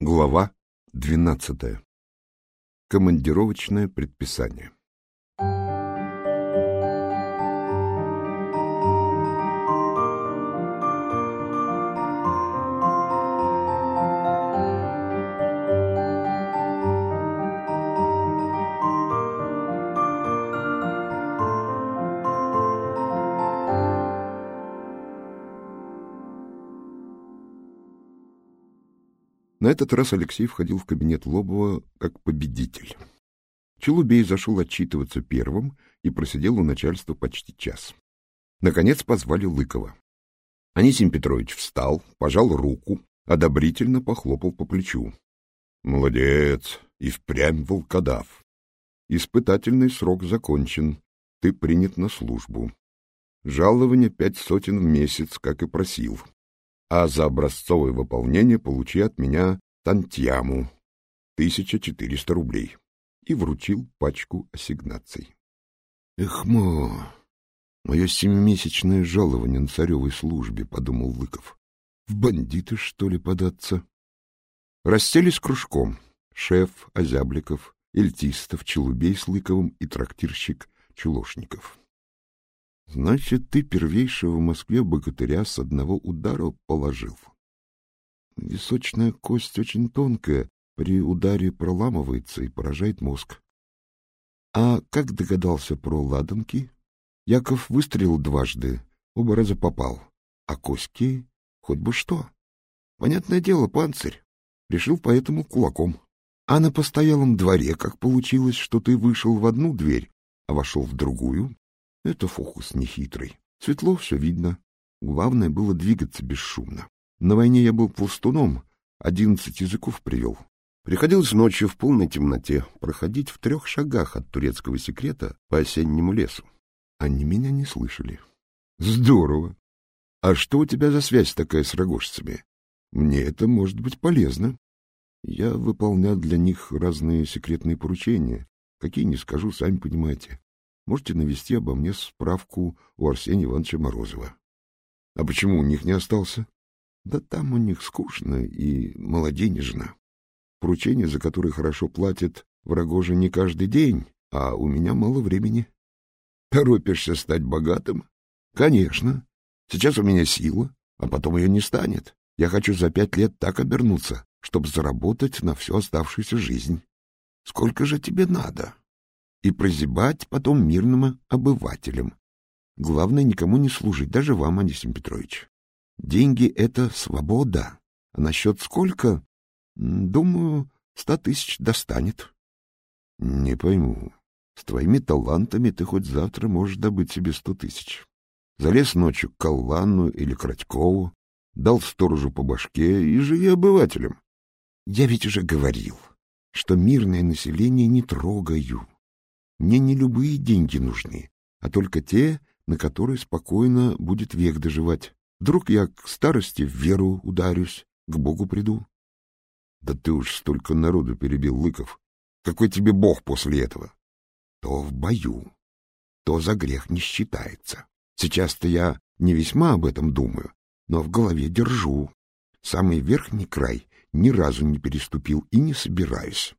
Глава двенадцатая. Командировочное предписание. На этот раз Алексей входил в кабинет Лобова как победитель. Челубей зашел отчитываться первым и просидел у начальства почти час. Наконец позвали Лыкова. Анисим Петрович встал, пожал руку, одобрительно похлопал по плечу. — Молодец! И впрямь волкодав! Испытательный срок закончен. Ты принят на службу. Жалование пять сотен в месяц, как и просил а за образцовое выполнение получи от меня тантьяму, 1400 рублей, и вручил пачку ассигнаций. Эхмо, мое семимесячное жалование на царевой службе, — подумал Лыков. В бандиты, что ли, податься? Расселись кружком. Шеф, Озябликов, Эльтистов, Челубей с Лыковым и трактирщик Чулошников. Значит, ты первейшего в Москве богатыря с одного удара положил. Височная кость очень тонкая, при ударе проламывается и поражает мозг. А как догадался про ладанки? Яков выстрелил дважды, оба раза попал. А кости хоть бы что. Понятное дело, панцирь. Решил поэтому кулаком. А на постоялом дворе как получилось, что ты вышел в одну дверь, а вошел в другую? Это фокус нехитрый. Светло все видно. Главное было двигаться бесшумно. На войне я был пластуном, одиннадцать языков привел. Приходилось ночью в полной темноте проходить в трех шагах от турецкого секрета по осеннему лесу. Они меня не слышали. Здорово. А что у тебя за связь такая с рогожцами? Мне это может быть полезно. Я выполнял для них разные секретные поручения. Какие не скажу, сами понимаете можете навести обо мне справку у Арсения Ивановича Морозова. — А почему у них не остался? — Да там у них скучно и молоденежно. Поручения, за которые хорошо платят, в же не каждый день, а у меня мало времени. — Торопишься стать богатым? — Конечно. Сейчас у меня сила, а потом ее не станет. Я хочу за пять лет так обернуться, чтобы заработать на всю оставшуюся жизнь. Сколько же тебе надо? И прозябать потом мирным обывателям. Главное, никому не служить, даже вам, Анисим Петрович. Деньги — это свобода. А насчет сколько? Думаю, ста тысяч достанет. Не пойму. С твоими талантами ты хоть завтра можешь добыть себе сто тысяч. Залез ночью к Коллану или Кратькову, дал сторожу по башке и живи обывателем. Я ведь уже говорил, что мирное население не трогаю. Мне не любые деньги нужны, а только те, на которые спокойно будет век доживать. Вдруг я к старости в веру ударюсь, к Богу приду. Да ты уж столько народу перебил, Лыков. Какой тебе Бог после этого? То в бою, то за грех не считается. Сейчас-то я не весьма об этом думаю, но в голове держу. Самый верхний край ни разу не переступил и не собираюсь.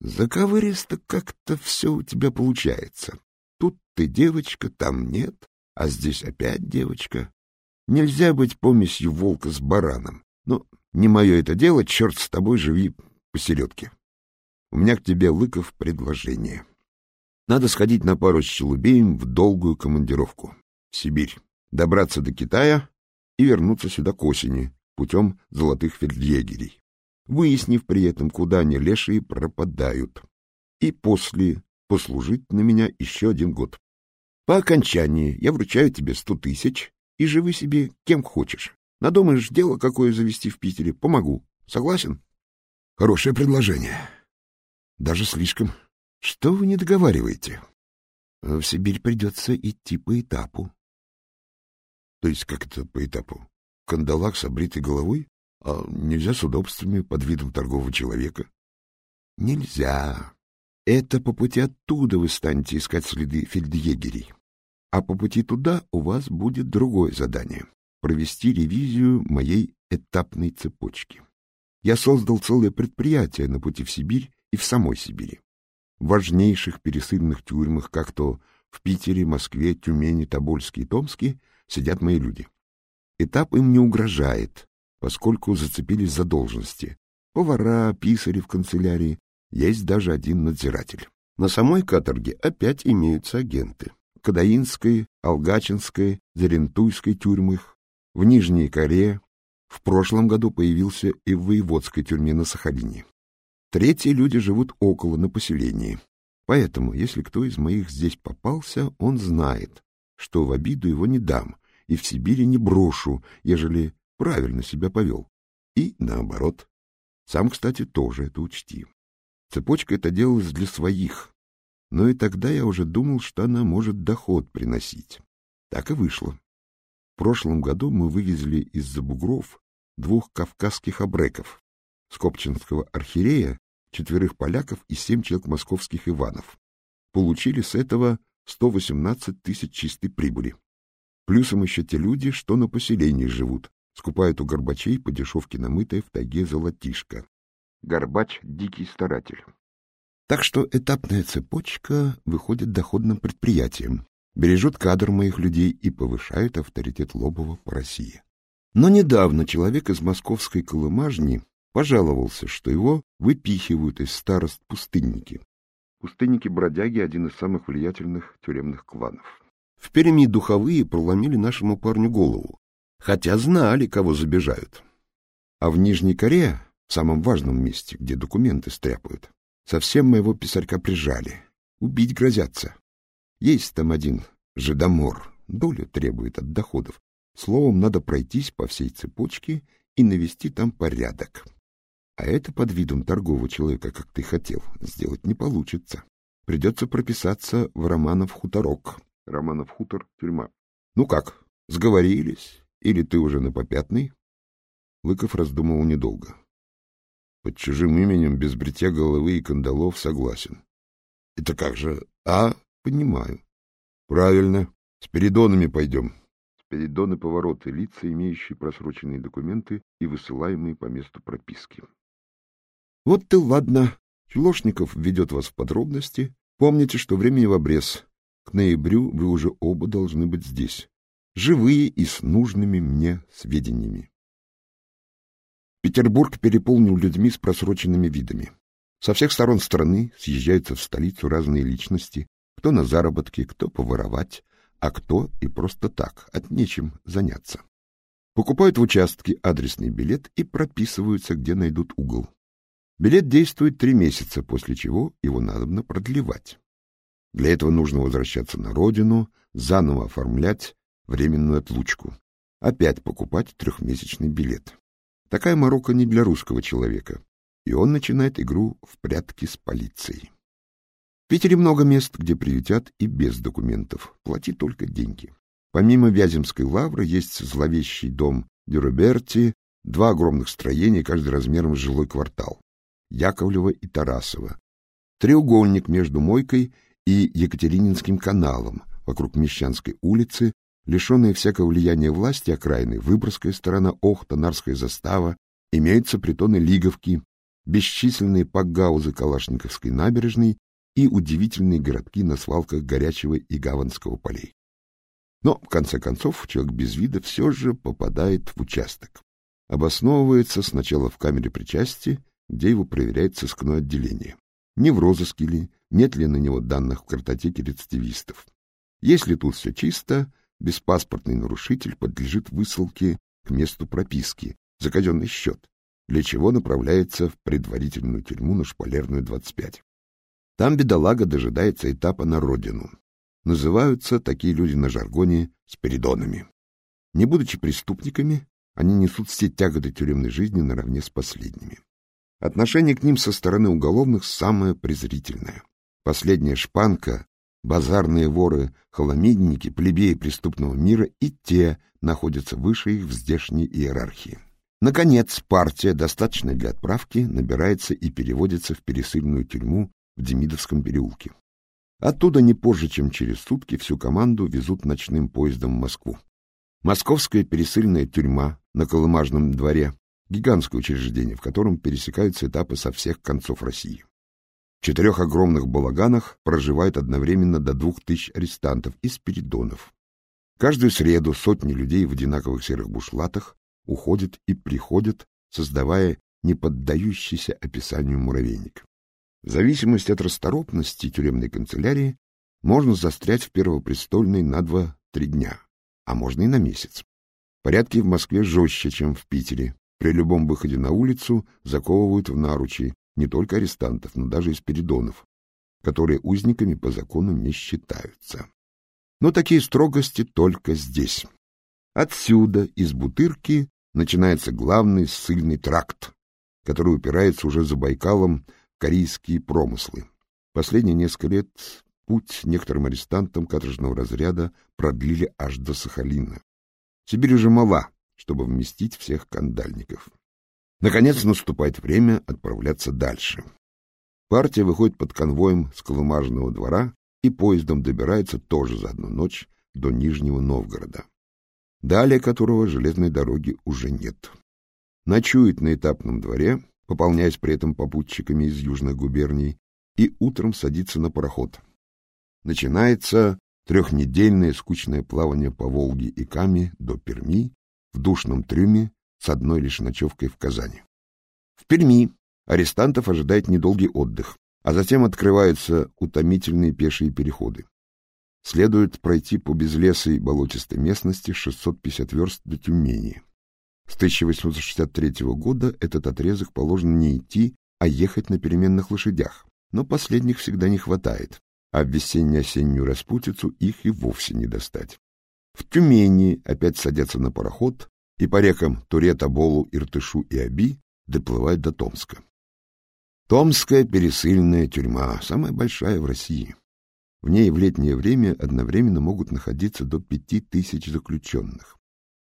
Заковыристо как-то все у тебя получается. Тут ты девочка, там нет, а здесь опять девочка. Нельзя быть помесью волка с бараном. Но не мое это дело, черт с тобой, живи посередке. У меня к тебе, Лыков, предложение. Надо сходить на пару с Челубеем в долгую командировку. В Сибирь. Добраться до Китая и вернуться сюда к осени путем золотых фельдъегерей выяснив при этом, куда они лешие пропадают, и после послужить на меня еще один год. По окончании я вручаю тебе сто тысяч, и живи себе кем хочешь. Надумаешь дело какое завести в Питере, помогу. Согласен? Хорошее предложение. Даже слишком. Что вы не договариваете? В Сибирь придется идти по этапу. То есть как это по этапу? Кандалак с обритой головой? А нельзя с удобствами под видом торгового человека? Нельзя. Это по пути оттуда вы станете искать следы фельдъегерей. А по пути туда у вас будет другое задание — провести ревизию моей этапной цепочки. Я создал целое предприятие на пути в Сибирь и в самой Сибири. В важнейших пересыльных тюрьмах, как то в Питере, Москве, Тюмени, Тобольске и Томске, сидят мои люди. Этап им не угрожает, поскольку зацепились за должности. Повара, писари в канцелярии, есть даже один надзиратель. На самой каторге опять имеются агенты. Кадаинской, Алгачинской, Зерентуйской тюрьмах, в Нижней Коре, в прошлом году появился и в воеводской тюрьме на Сахалине. Третьи люди живут около, на поселении. Поэтому, если кто из моих здесь попался, он знает, что в обиду его не дам и в Сибири не брошу, ежели правильно себя повел. И наоборот. Сам, кстати, тоже это учти. Цепочка это делалась для своих, но и тогда я уже думал, что она может доход приносить. Так и вышло. В прошлом году мы вывезли из-за бугров двух кавказских абреков, скопчинского архиерея, четверых поляков и семь человек московских иванов. Получили с этого 118 тысяч чистой прибыли. Плюсом еще те люди, что на поселении живут, скупают у горбачей по дешевке намытое в тайге золотишко. Горбач — дикий старатель. Так что этапная цепочка выходит доходным предприятием, бережет кадр моих людей и повышает авторитет Лобова по России. Но недавно человек из московской колымажни пожаловался, что его выпихивают из старост пустынники. Пустынники-бродяги — один из самых влиятельных тюремных кланов. В Перми духовые проломили нашему парню голову, хотя знали, кого забежают. А в Нижней Коре, в самом важном месте, где документы стряпают, совсем моего писарька прижали. Убить грозятся. Есть там один жидомор, долю требует от доходов. Словом, надо пройтись по всей цепочке и навести там порядок. А это под видом торгового человека, как ты хотел, сделать не получится. Придется прописаться в Романов хуторок. Романов хутор — тюрьма. Ну как, сговорились? Или ты уже на попятный? Лыков раздумывал недолго. Под чужим именем, без бритья головы и кандалов, согласен. Это как же? А, понимаю. Правильно. С передонами пойдем. Спиридоны — повороты, лица, имеющие просроченные документы и высылаемые по месту прописки. Вот ты ладно. Чулошников ведет вас в подробности. Помните, что времени в обрез. К ноябрю вы уже оба должны быть здесь. Живые и с нужными мне сведениями. Петербург переполнил людьми с просроченными видами. Со всех сторон страны съезжаются в столицу разные личности, кто на заработки, кто поворовать, а кто и просто так, от нечем заняться. Покупают в участке адресный билет и прописываются, где найдут угол. Билет действует три месяца, после чего его надо продлевать. Для этого нужно возвращаться на родину, заново оформлять временную отлучку, опять покупать трехмесячный билет. Такая морока не для русского человека, и он начинает игру в прятки с полицией. В Питере много мест, где приютят и без документов, плати только деньги. Помимо Вяземской лавры есть зловещий дом Дюраберти, два огромных строения, каждый размером жилой квартал. Яковлева и Тарасова. Треугольник между Мойкой и Екатерининским каналом, вокруг Мещанской улицы, лишенные всякого влияния власти окраины, Выборгская сторона, Охта, Нарская застава, имеются притоны Лиговки, бесчисленные пакгаузы Калашниковской набережной и удивительные городки на свалках Горячего и Гаванского полей. Но, в конце концов, человек без вида все же попадает в участок. Обосновывается сначала в камере причастия, где его проверяет сыскное отделение. Не в розыске ли, нет ли на него данных в картотеке рецидивистов. Если тут все чисто, беспаспортный нарушитель подлежит высылке к месту прописки за казенный счет, для чего направляется в предварительную тюрьму на Шпалерную 25. Там бедолага дожидается этапа на родину. Называются такие люди на жаргоне спиридонами. Не будучи преступниками, они несут все тяготы тюремной жизни наравне с последними. Отношение к ним со стороны уголовных самое презрительное. Последняя шпанка, базарные воры, холомидники, плебеи преступного мира и те находятся выше их в здешней иерархии. Наконец, партия, достаточная для отправки, набирается и переводится в пересыльную тюрьму в Демидовском переулке. Оттуда не позже, чем через сутки, всю команду везут ночным поездом в Москву. Московская пересыльная тюрьма на Колымажном дворе гигантское учреждение, в котором пересекаются этапы со всех концов России. Четырех огромных балаганах проживает одновременно до двух тысяч арестантов и спиридонов. Каждую среду сотни людей в одинаковых серых бушлатах уходят и приходят, создавая неподдающийся описанию муравейник. В зависимости от расторопности тюремной канцелярии можно застрять в Первопрестольной на два-три дня, а можно и на месяц. Порядки в Москве жестче, чем в Питере. При любом выходе на улицу заковывают в наручи не только арестантов, но даже и спиридонов, которые узниками по закону не считаются. Но такие строгости только здесь. Отсюда, из Бутырки, начинается главный ссыльный тракт, который упирается уже за Байкалом в корейские промыслы. Последние несколько лет путь некоторым арестантам каторжного разряда продлили аж до Сахалина. Сибирь уже мала, чтобы вместить всех кандальников. Наконец наступает время отправляться дальше. Партия выходит под конвоем с Колымажного двора и поездом добирается тоже за одну ночь до Нижнего Новгорода, далее которого железной дороги уже нет. Ночует на этапном дворе, пополняясь при этом попутчиками из южных губерний, и утром садится на пароход. Начинается трехнедельное скучное плавание по Волге и Каме до Перми в душном трюме с одной лишь ночевкой в Казани. В Перми арестантов ожидает недолгий отдых, а затем открываются утомительные пешие переходы. Следует пройти по безлесой болотистой местности 650 верст до Тюмени. С 1863 года этот отрезок положено не идти, а ехать на переменных лошадях, но последних всегда не хватает, а в весенне-осеннюю распутицу их и вовсе не достать. В Тюмени опять садятся на пароход и по рекам Турета, Болу, Иртышу и Аби доплывают до Томска. Томская пересыльная тюрьма, самая большая в России. В ней в летнее время одновременно могут находиться до пяти тысяч заключенных.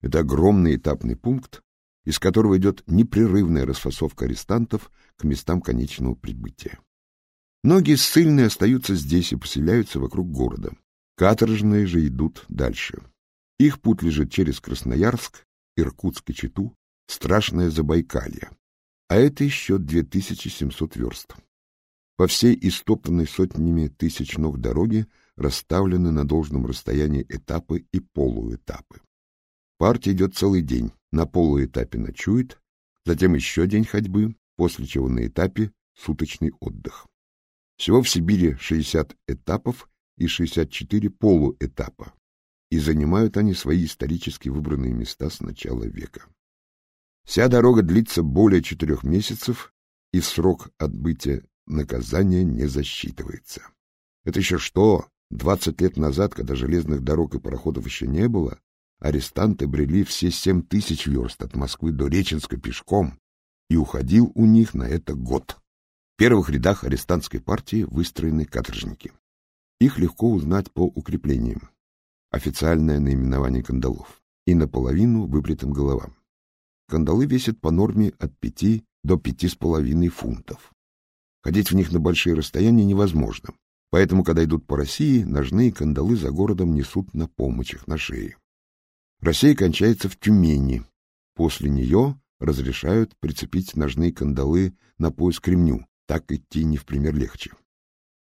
Это огромный этапный пункт, из которого идет непрерывная расфасовка арестантов к местам конечного прибытия. Многие ссыльные остаются здесь и поселяются вокруг города. Каторжные же идут дальше. Их путь лежит через Красноярск, Иркутск и Читу, страшное Забайкалье. А это еще 2700 верст. По всей истоптанной сотнями тысяч ног дороги расставлены на должном расстоянии этапы и полуэтапы. Партия идет целый день, на полуэтапе ночует, затем еще день ходьбы, после чего на этапе суточный отдых. Всего в Сибири 60 этапов и 64 полуэтапа, и занимают они свои исторически выбранные места с начала века. Вся дорога длится более четырех месяцев, и срок отбытия наказания не засчитывается. Это еще что? Двадцать лет назад, когда железных дорог и пароходов еще не было, арестанты брели все семь тысяч верст от Москвы до Реченска пешком, и уходил у них на это год. В первых рядах арестантской партии выстроены каторжники. Их легко узнать по укреплениям. Официальное наименование кандалов. И наполовину выбритым головам. Кандалы весят по норме от пяти до пяти с половиной фунтов. Ходить в них на большие расстояния невозможно, поэтому, когда идут по России, ножные кандалы за городом несут на помощях на шее. Россия кончается в Тюмени. После нее разрешают прицепить ножные кандалы на пояс к ремню, так идти не в пример легче.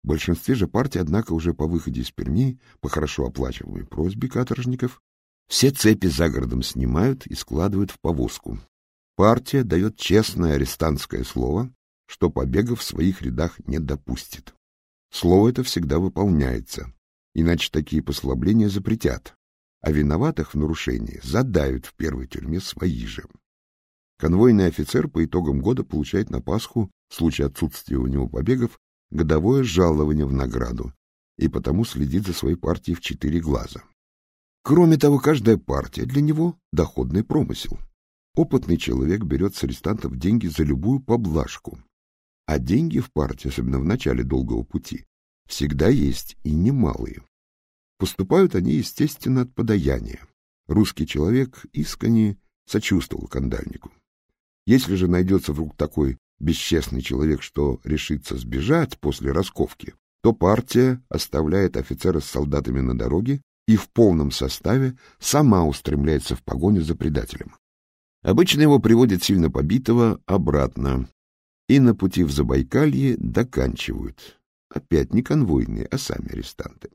В большинстве же партий, однако, уже по выходе из Перми, по хорошо оплачиваемой просьбе каторжников, все цепи за городом снимают и складывают в повозку. Партия дает честное арестантское слово, что побега в своих рядах не допустит. Слово это всегда выполняется, иначе такие послабления запретят, а виноватых в нарушении задают в первой тюрьме свои же. Конвойный офицер по итогам года получает на Пасху, в случае отсутствия у него побегов, годовое жалование в награду и потому следит за своей партией в четыре глаза. Кроме того, каждая партия для него — доходный промысел. Опытный человек берет с арестантов деньги за любую поблажку. А деньги в партии, особенно в начале долгого пути, всегда есть и немалые. Поступают они, естественно, от подаяния. Русский человек искренне сочувствовал кандальнику. Если же найдется вдруг такой бесчестный человек, что решится сбежать после расковки, то партия оставляет офицера с солдатами на дороге и в полном составе сама устремляется в погоню за предателем. Обычно его приводят сильно побитого обратно, и на пути в Забайкалье доканчивают. Опять не конвойные, а сами арестанты.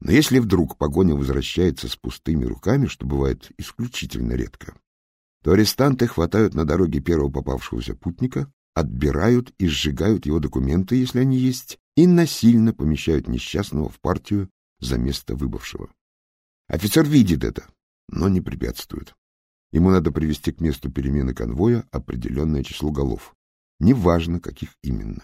Но если вдруг погоня возвращается с пустыми руками, что бывает исключительно редко, то арестанты хватают на дороге первого попавшегося путника, отбирают и сжигают его документы, если они есть, и насильно помещают несчастного в партию за место выбывшего. Офицер видит это, но не препятствует. Ему надо привести к месту перемены конвоя определенное число голов. Неважно, каких именно.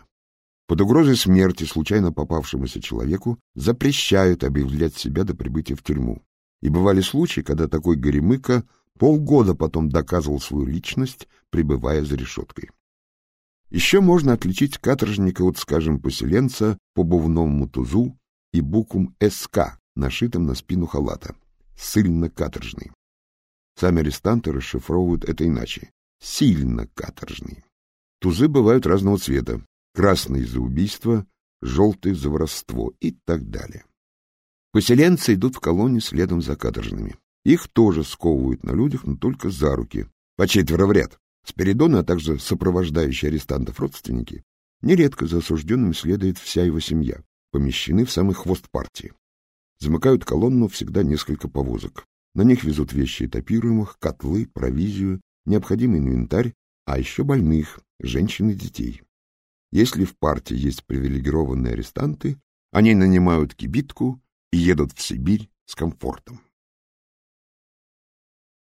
Под угрозой смерти случайно попавшемуся человеку запрещают объявлять себя до прибытия в тюрьму. И бывали случаи, когда такой горемыка полгода потом доказывал свою личность, пребывая за решеткой. Еще можно отличить каторжника от, скажем, поселенца по бувному тузу и буквам «СК», нашитым на спину халата, сыльно-каторжный. Сами арестанты расшифровывают это иначе — сильно-каторжный. Тузы бывают разного цвета — красный за убийство, желтый за воровство и так далее. Поселенцы идут в колонне следом за каторжными. Их тоже сковывают на людях, но только за руки, по четверо в ряд. Спиридоны, а также сопровождающие арестантов родственники, нередко за осужденным следует вся его семья, помещены в самый хвост партии. Замыкают колонну всегда несколько повозок. На них везут вещи этапируемых, котлы, провизию, необходимый инвентарь, а еще больных, женщин и детей. Если в партии есть привилегированные арестанты, они нанимают кибитку и едут в Сибирь с комфортом.